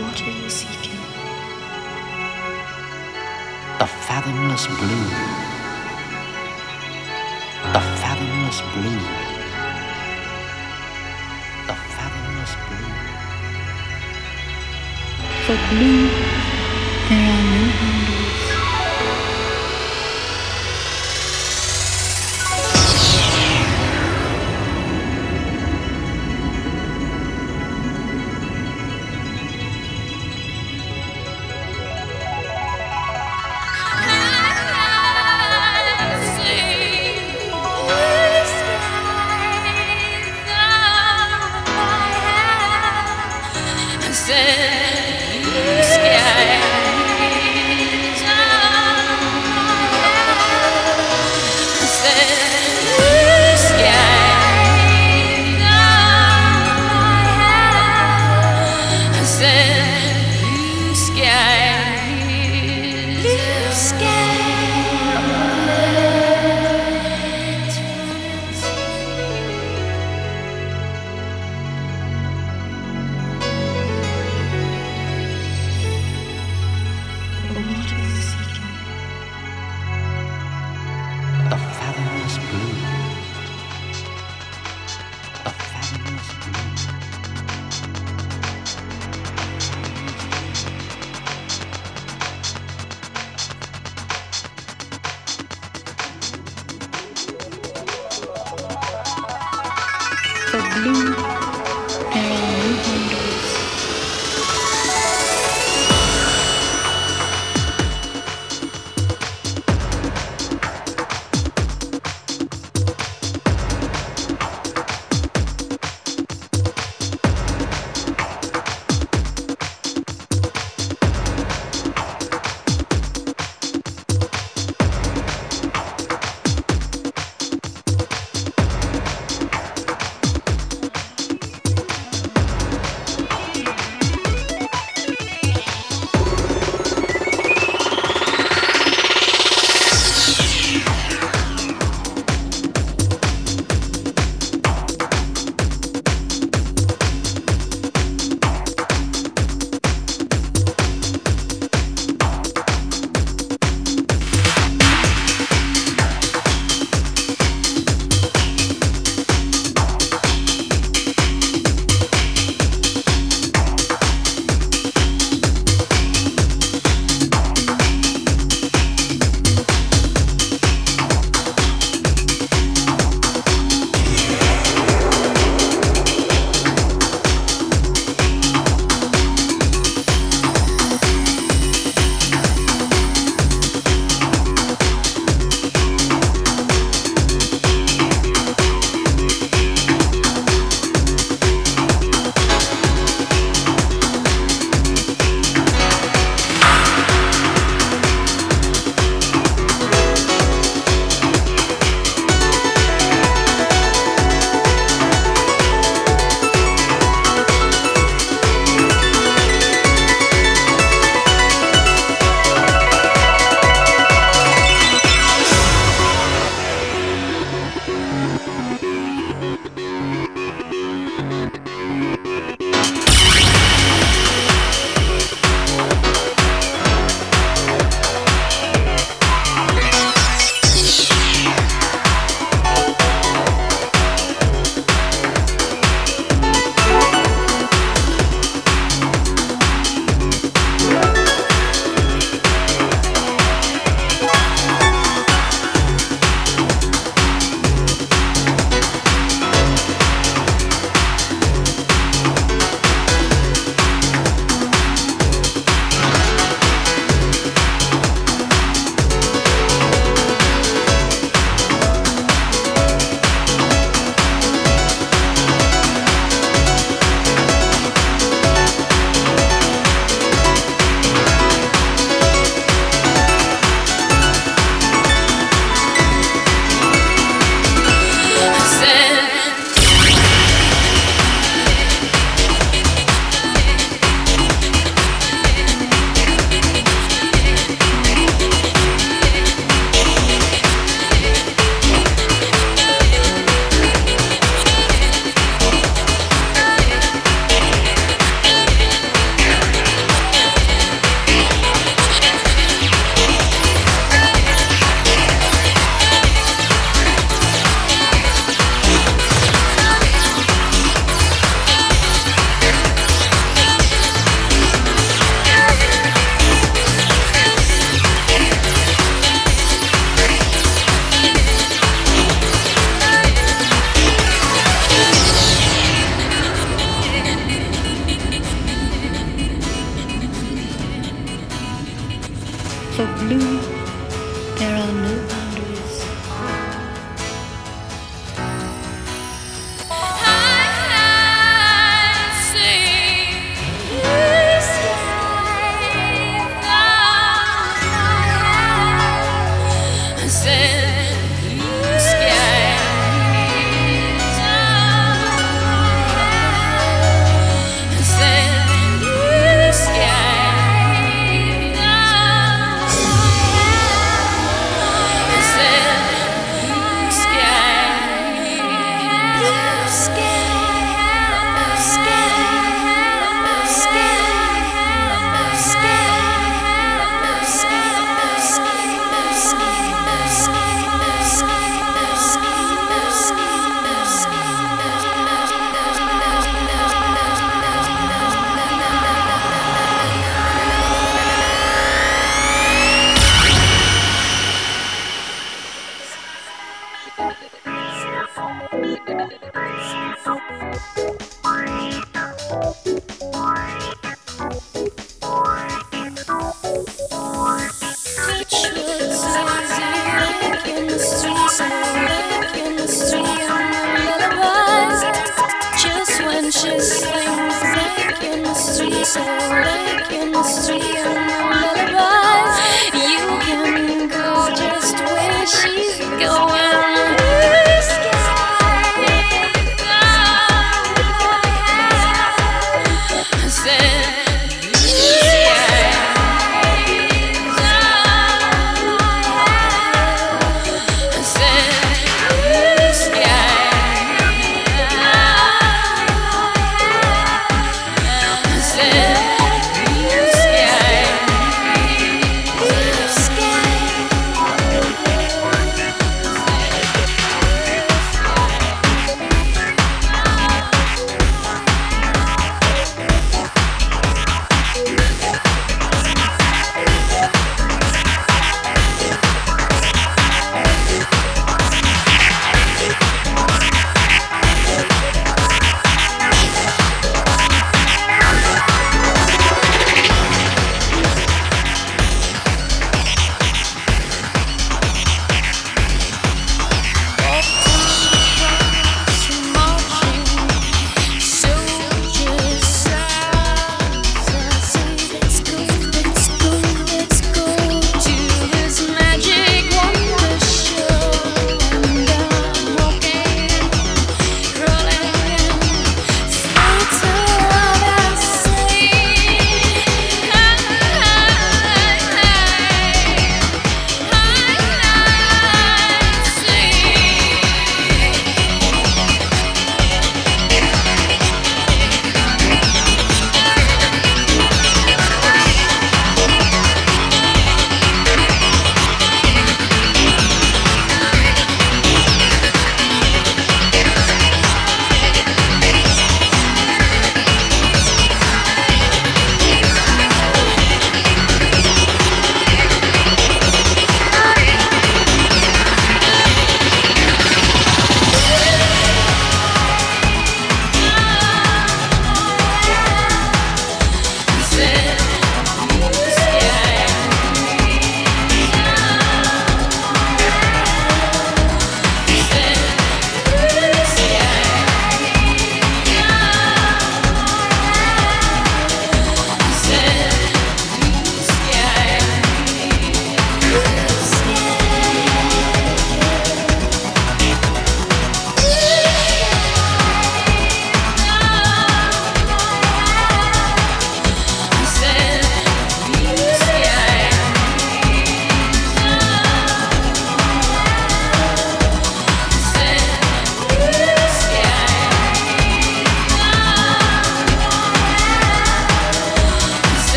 what are you seeking? The fathomless blue. The fathomless blue. The fathomless blue. For blue, there are no boundaries.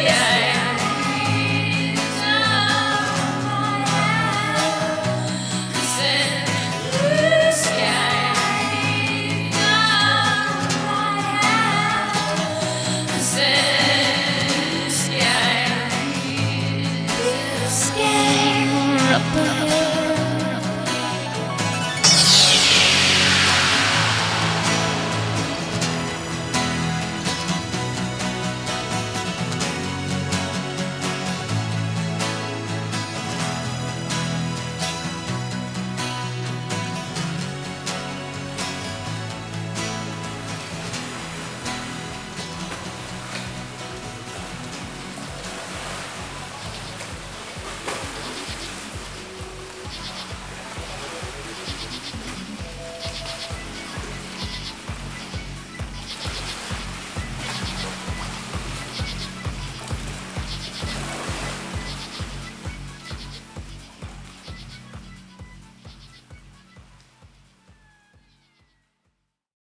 yeah.